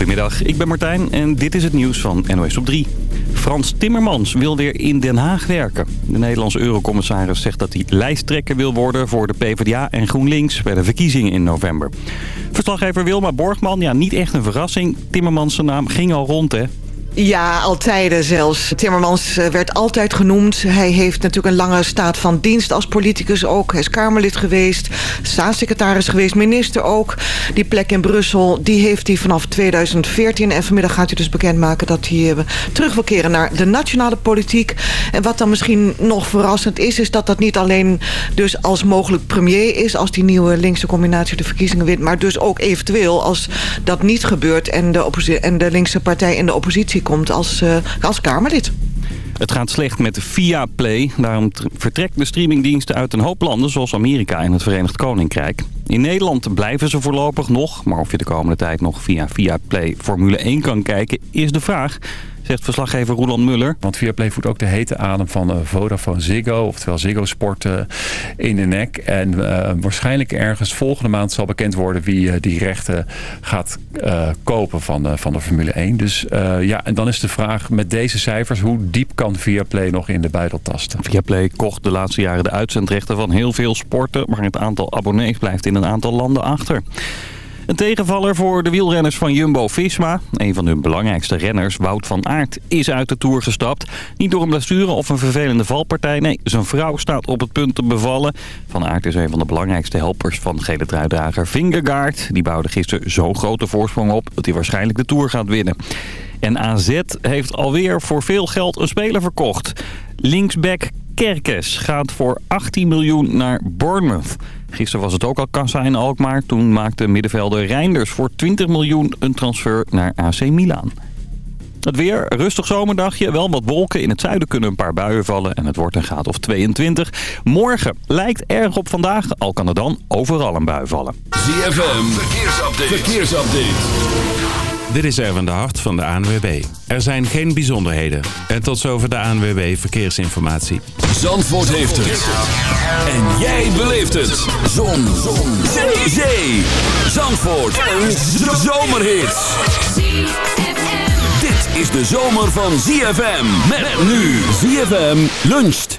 Goedemiddag, ik ben Martijn en dit is het nieuws van NOS op 3. Frans Timmermans wil weer in Den Haag werken. De Nederlandse eurocommissaris zegt dat hij lijsttrekker wil worden voor de PvdA en GroenLinks bij de verkiezingen in november. Verslaggever Wilma Borgman, ja niet echt een verrassing. Timmermans naam ging al rond hè. Ja, altijd zelfs. Timmermans eh, werd altijd genoemd. Hij heeft natuurlijk een lange staat van dienst als politicus ook. Hij is Kamerlid geweest, staatssecretaris geweest, minister ook. Die plek in Brussel, die heeft hij vanaf 2014. En vanmiddag gaat hij dus bekendmaken dat hij eh, terug wil keren naar de nationale politiek. En wat dan misschien nog verrassend is, is dat dat niet alleen dus als mogelijk premier is... als die nieuwe linkse combinatie de verkiezingen wint... maar dus ook eventueel als dat niet gebeurt en de, en de linkse partij in de oppositie komt als, uh, als Kamerlid. Het gaat slecht met Viaplay. Daarom vertrekt de streamingdiensten uit een hoop landen zoals Amerika en het Verenigd Koninkrijk. In Nederland blijven ze voorlopig nog, maar of je de komende tijd nog via Viaplay Formule 1 kan kijken is de vraag zegt verslaggever Roland Muller. Want Viaplay voert ook de hete adem van uh, Vodafone Ziggo, oftewel Ziggo Sport uh, in de nek. En uh, waarschijnlijk ergens volgende maand zal bekend worden wie die rechten gaat kopen van, van de Formule 1. Dus ja, en dan is de vraag met deze cijfers, hoe diep kan Viaplay nog in de buidel tasten? Viaplay kocht de laatste jaren de uitzendrechten van heel veel sporten, maar het aantal abonnees blijft in een aantal landen achter. Een tegenvaller voor de wielrenners van Jumbo-Visma. Een van hun belangrijkste renners, Wout van Aert, is uit de Tour gestapt. Niet door een blessure of een vervelende valpartij. Nee, zijn vrouw staat op het punt te bevallen. Van Aert is een van de belangrijkste helpers van gele truidrager Vingegaard. Die bouwde gisteren zo'n grote voorsprong op dat hij waarschijnlijk de Tour gaat winnen. En AZ heeft alweer voor veel geld een speler verkocht. Linksback Kerkes gaat voor 18 miljoen naar Bournemouth. Gisteren was het ook al kassa in Alkmaar. Toen maakte middenvelder Reinders voor 20 miljoen een transfer naar AC Milan. Het weer, rustig zomerdagje, wel wat wolken. In het zuiden kunnen een paar buien vallen en het wordt een graad of 22. Morgen lijkt erg op vandaag, al kan er dan overal een bui vallen. ZFM, verkeersupdate. verkeersupdate. Dit is Erwin de Hart van de ANWB. Er zijn geen bijzonderheden. En tot zover de ANWB Verkeersinformatie. Zandvoort heeft het. En jij beleeft het. Zon. Zon. Zee. Zee. Zandvoort. Een zomerhit. Dit is de zomer van ZFM. Nu ZFM luncht.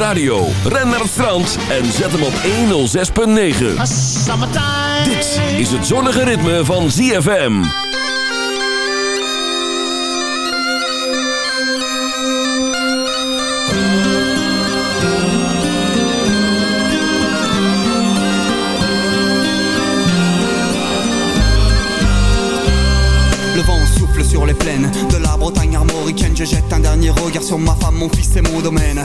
radio. Ren naar het strand en zet hem op 106.9. Dit is het zonnige ritme van ZFM. Le vent souffle sur les plaines de la Bretagne armoricaine Je jette un dernier regard sur ma femme, mon fils et mon domaine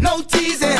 no teasing.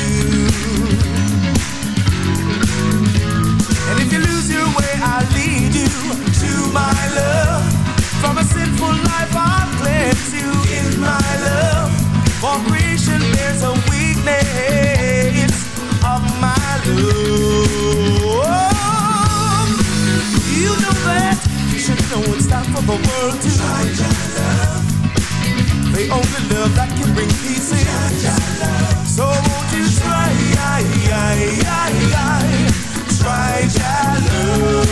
From a sinful life I'll you my love. For bears weakness of my love. You know you should know it's time for the world to find your love. Only love that can bring peace in. So won't you try, try your love?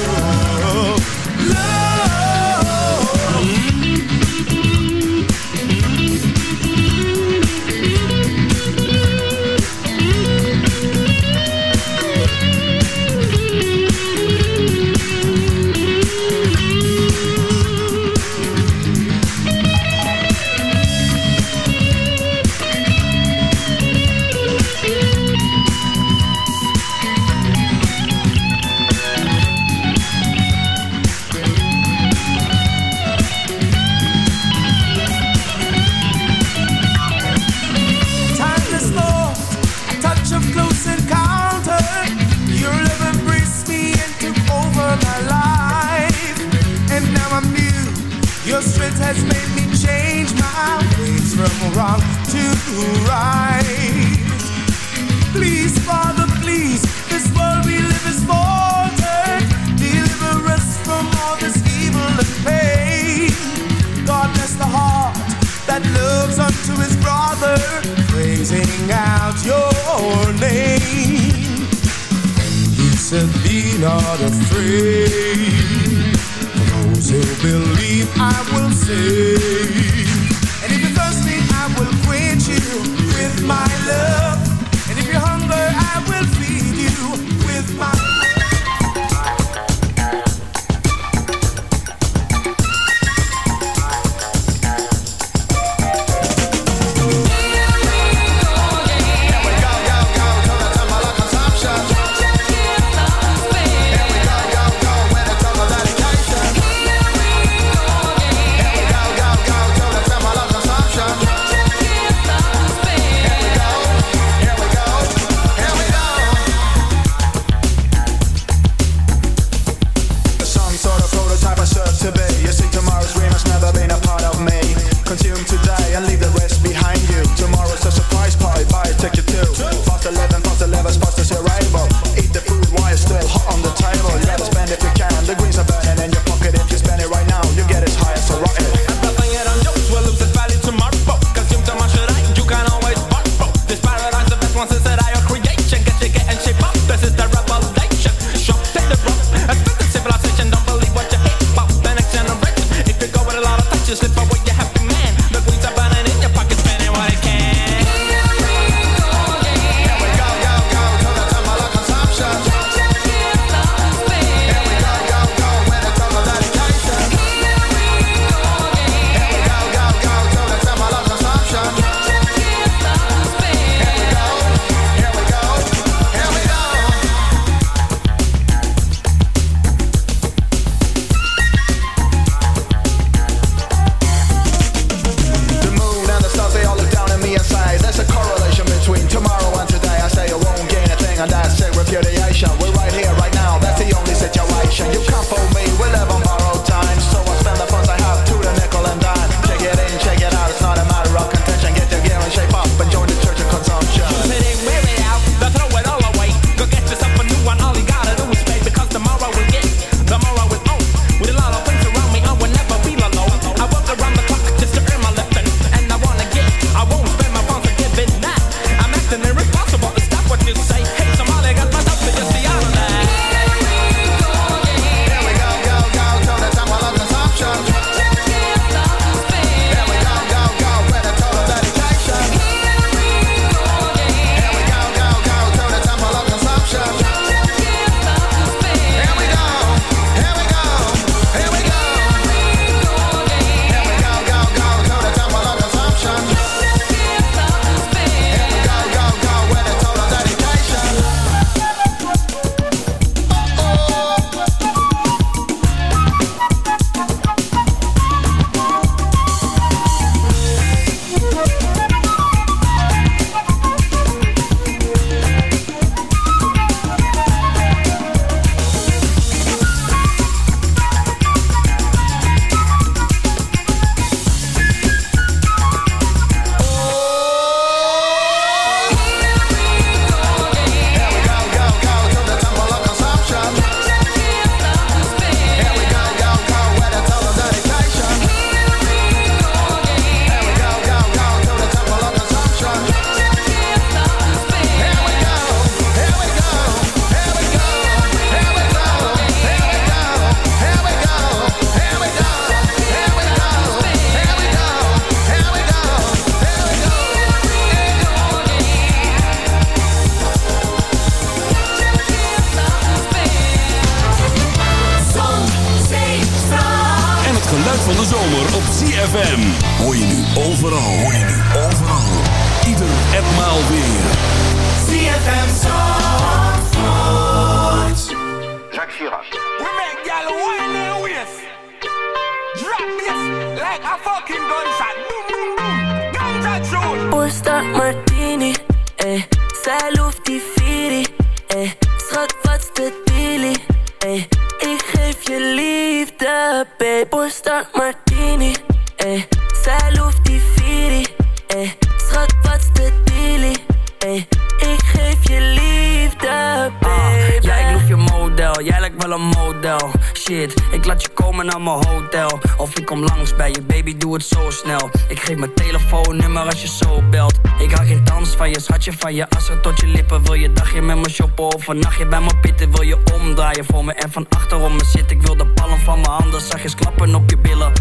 Je liefde, baby. Ah, ja, ik loef je model, jij lijkt wel een model. Shit, ik laat je komen naar mijn hotel. Of ik kom langs bij je, baby, doe het zo snel. Ik geef mijn telefoonnummer als je zo belt. Ik hou geen dans van je, schatje van je assen tot je lippen. Wil je dagje met me shoppen of een nachtje bij me pitten? Wil je omdraaien voor me en van achterom me zitten? Ik wil de palm van mijn handen zachtjes klappen op je billen.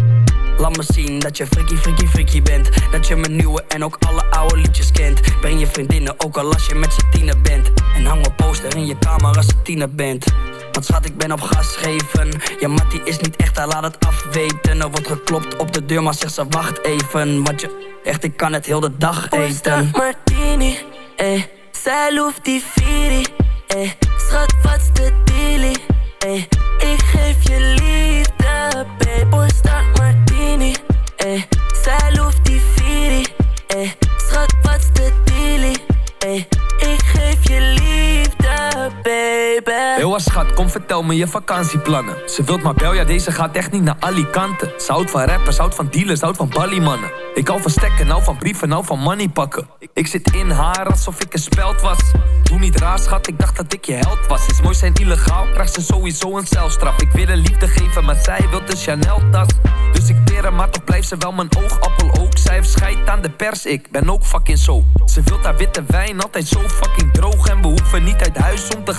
Laat me zien dat je freaky, freaky, freaky bent. Dat je mijn nieuwe en ook alle oude liedjes kent. Breng je vriendinnen ook al als je met z'n bent. En hang een poster in je kamer als je tiener bent. Want schat, ik ben op gas geven. Ja, Mattie is niet echt, hij laat het afweten. Er wordt geklopt op de deur, maar zegt ze wacht even. Want je, echt, ik kan het heel de dag eten. martini, eh. Zij loeft die Viri, eh. Schat, wat's de dealie, eh. Ik geef je liefde, babe. Eh. Zij loeft die Viri, eh. Schat, wat's de dealie, eh. Baby. Heel schat, kom vertel me je vakantieplannen. Ze wilt maar bel, ja deze gaat echt niet naar Alicante. Ze van rappers, houdt van dealers, houdt van balliemannen. Ik hou van stekken, nou van brieven, nou van money pakken. Ik zit in haar alsof ik een speld was. Doe niet raar schat, ik dacht dat ik je held was. Is mooi zijn illegaal, krijgt ze sowieso een celstraf. Ik wil een liefde geven, maar zij wil de Chanel tas. Dus ik teer maar toch blijft ze wel mijn oogappel ook. Zij heeft aan de pers, ik ben ook fucking zo. Ze wilt haar witte wijn, altijd zo fucking droog. En we hoeven niet uit huis om te gaan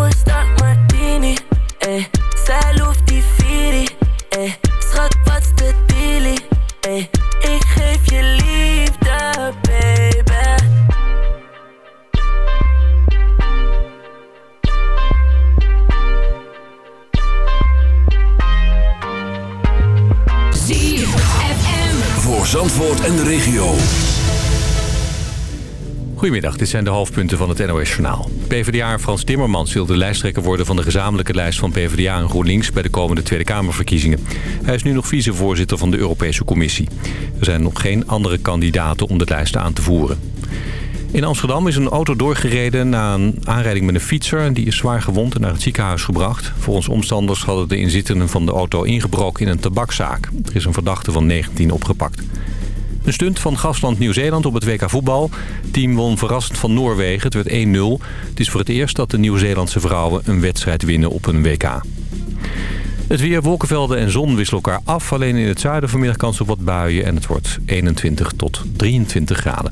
Zijn de hoofdpunten van het NOS-journaal. PvdA Frans Timmermans wil de lijsttrekker worden van de gezamenlijke lijst van PvdA en GroenLinks bij de komende Tweede Kamerverkiezingen. Hij is nu nog vicevoorzitter van de Europese Commissie. Er zijn nog geen andere kandidaten om de lijst aan te voeren. In Amsterdam is een auto doorgereden na een aanrijding met een fietser. Die is zwaar gewond en naar het ziekenhuis gebracht. Volgens omstanders hadden de inzittenden van de auto ingebroken in een tabakzaak. Er is een verdachte van 19 opgepakt. Een stunt van gastland Nieuw-Zeeland op het WK voetbal. Team won verrassend van Noorwegen. Het werd 1-0. Het is voor het eerst dat de Nieuw-Zeelandse vrouwen een wedstrijd winnen op een WK. Het weer, wolkenvelden en zon wisselen elkaar af. Alleen in het zuiden vanmiddag kans op wat buien. En het wordt 21 tot 23 graden.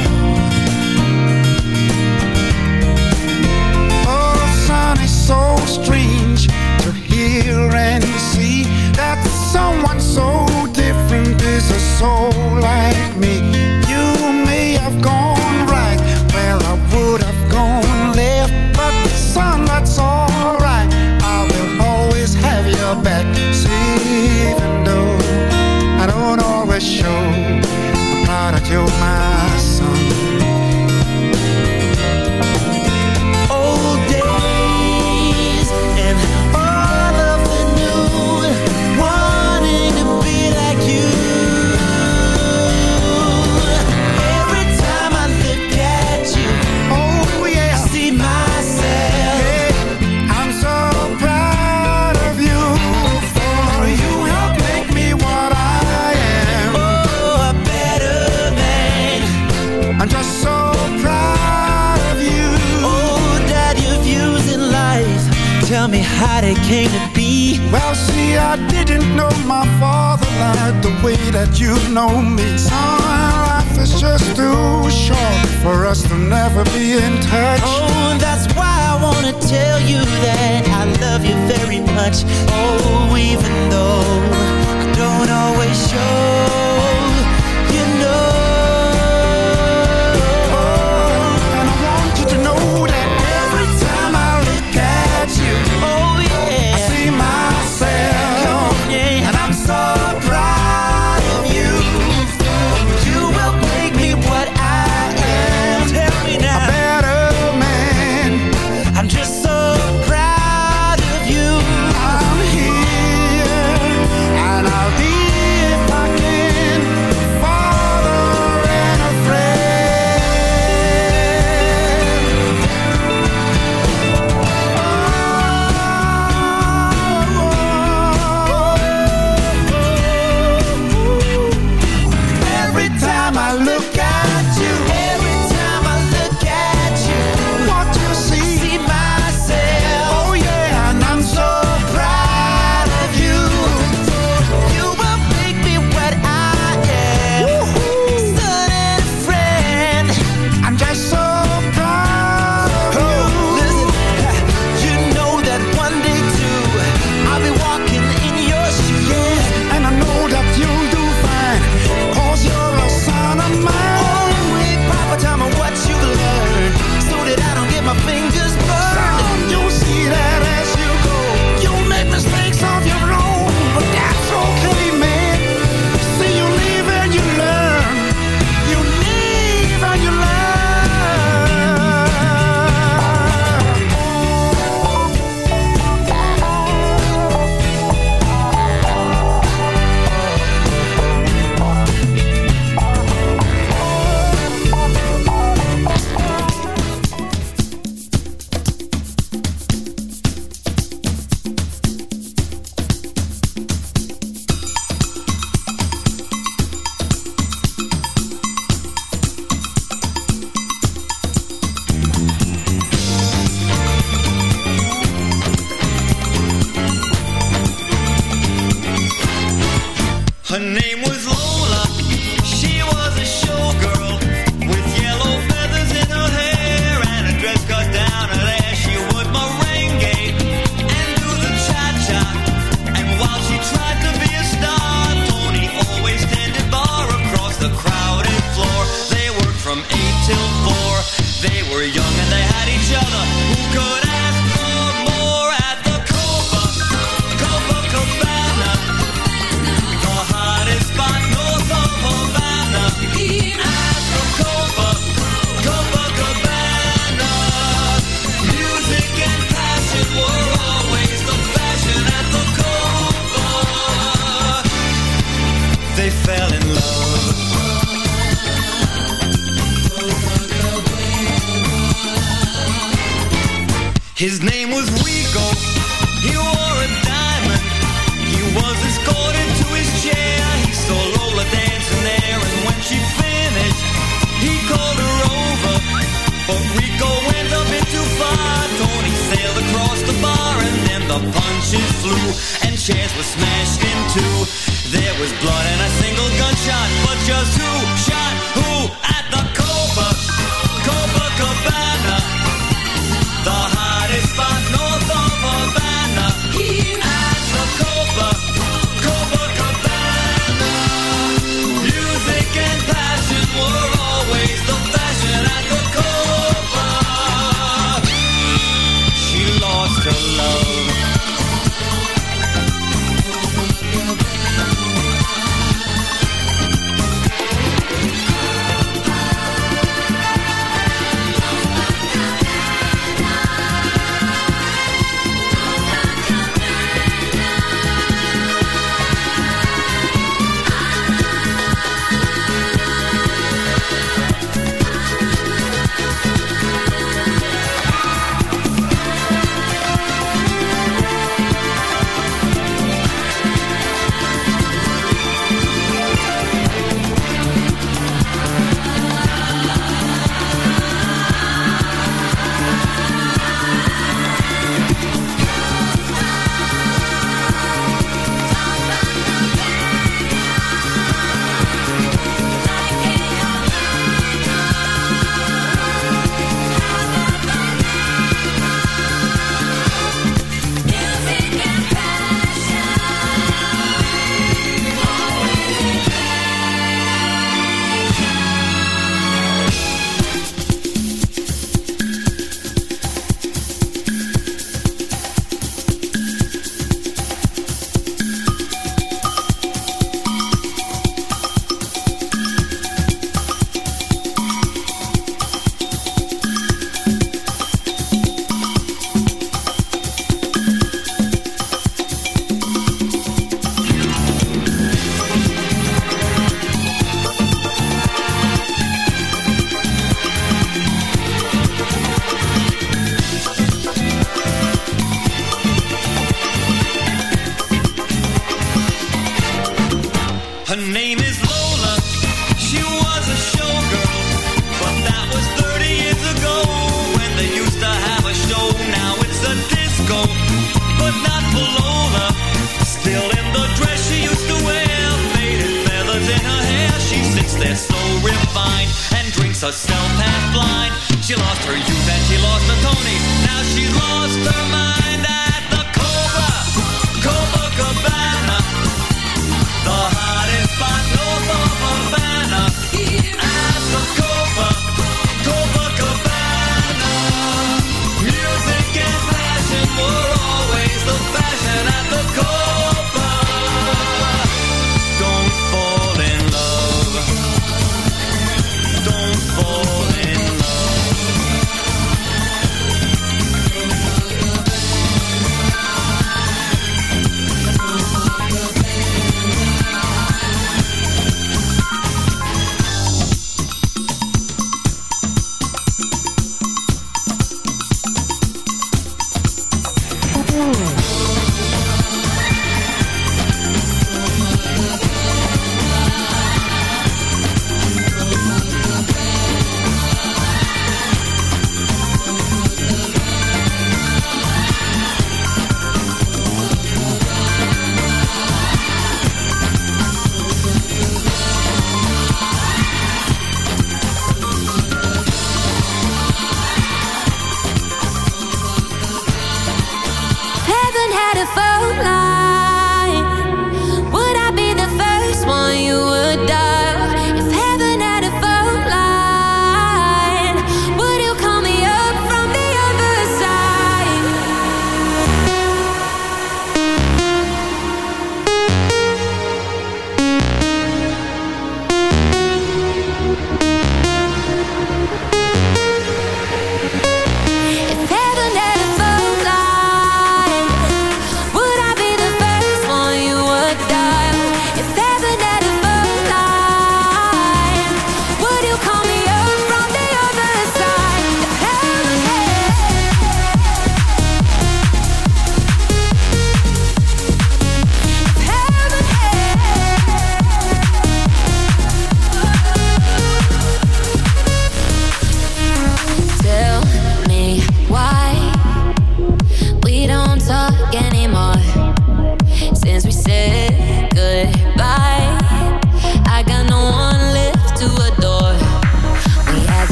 A stealth half blind. She lost her youth and she lost the Tony. Now she lost her mind.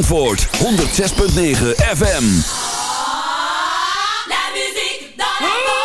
Zandvoort 106.9 FM. La musique dans la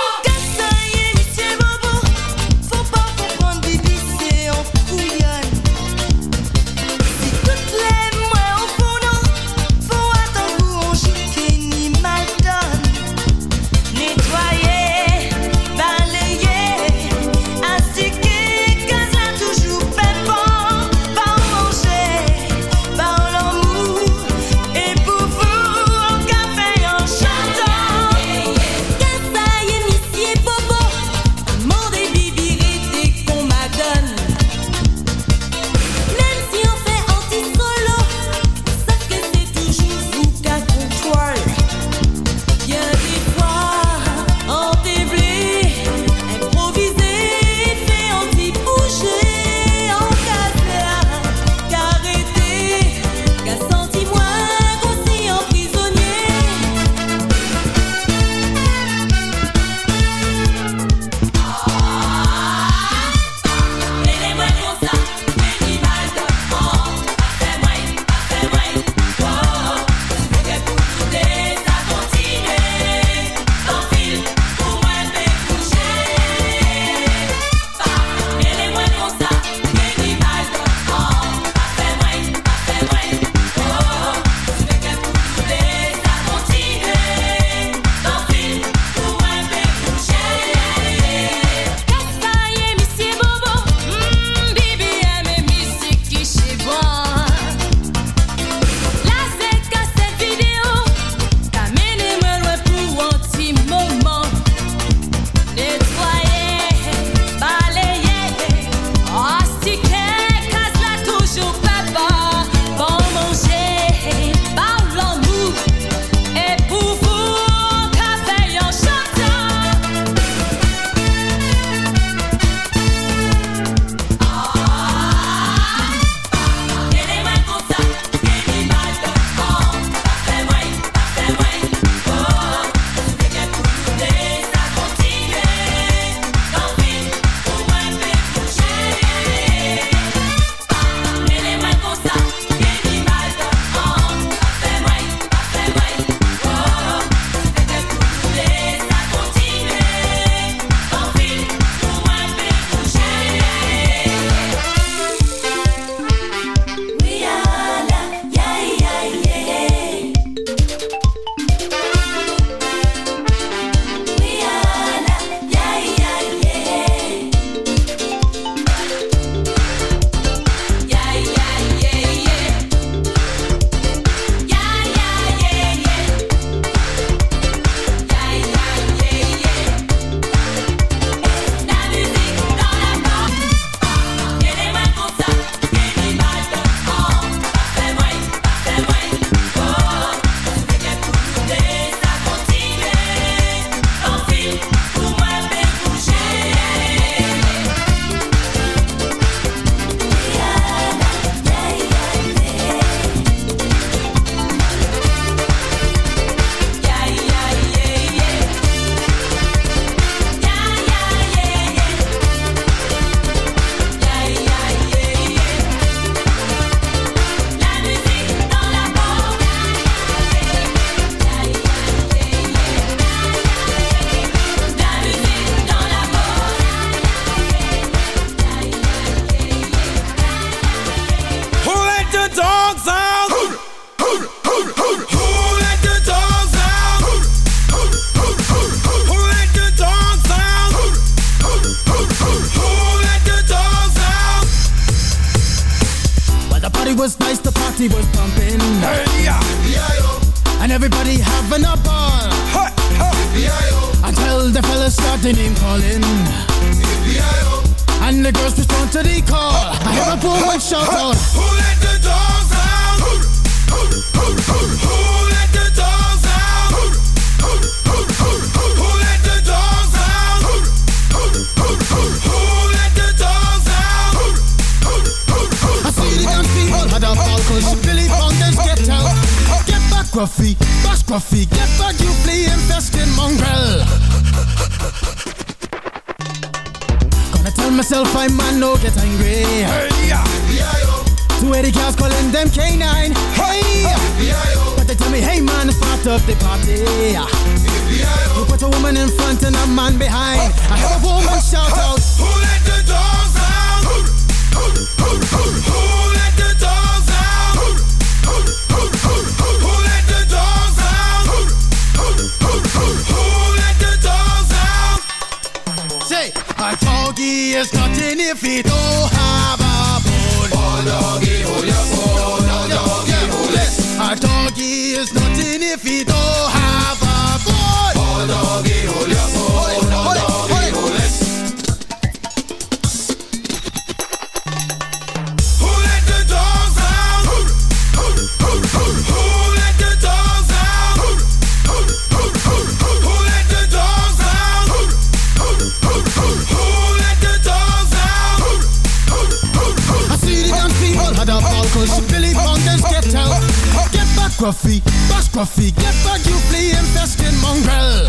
Gruffy, get back, you flea infested mongrel.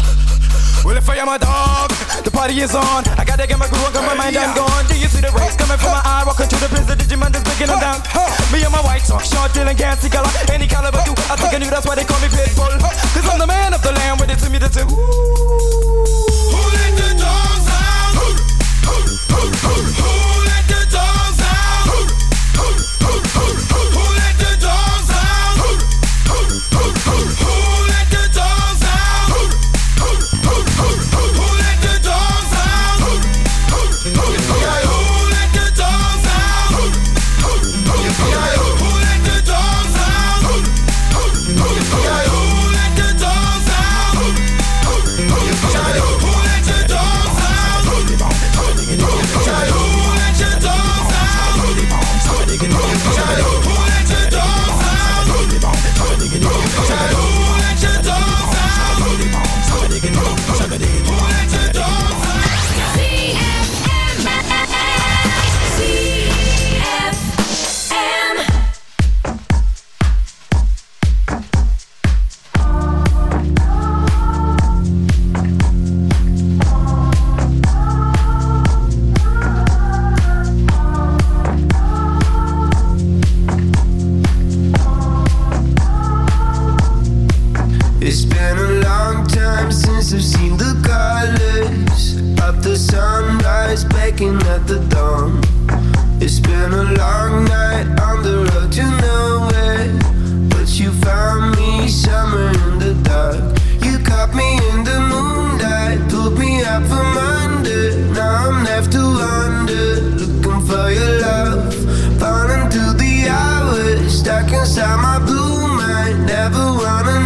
Well, if I am a dog, the party is on. I gotta get my groove on, cause my mind I'm gone. Do you see the rays coming from my eye? Walking through the prison, Digimon is breaking them down. Me and my white talk, short, dealing, gassy color. Any caliber, do. I think I knew that's why they call me Pitbull. Cause I'm the man of the land, with it to me the two. It's been a long time since I've seen the colors of the sunrise baking at the dawn. It's been a long night on the road to nowhere, but you found me somewhere in the dark. You caught me in the moonlight, pulled me up from under. Now I'm left to wonder, looking for your love, falling through the hours, stuck inside my blue mind. Never wanna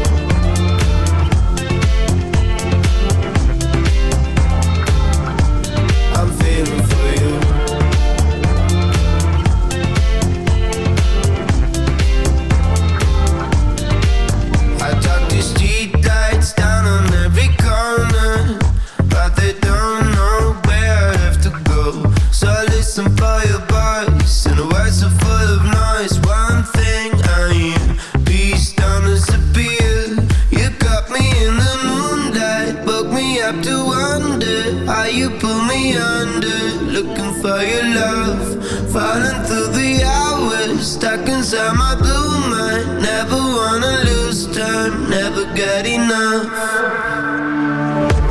Stuck inside my blue mind. Never wanna lose time, never get enough.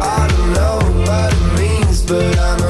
I don't know what it means, but I know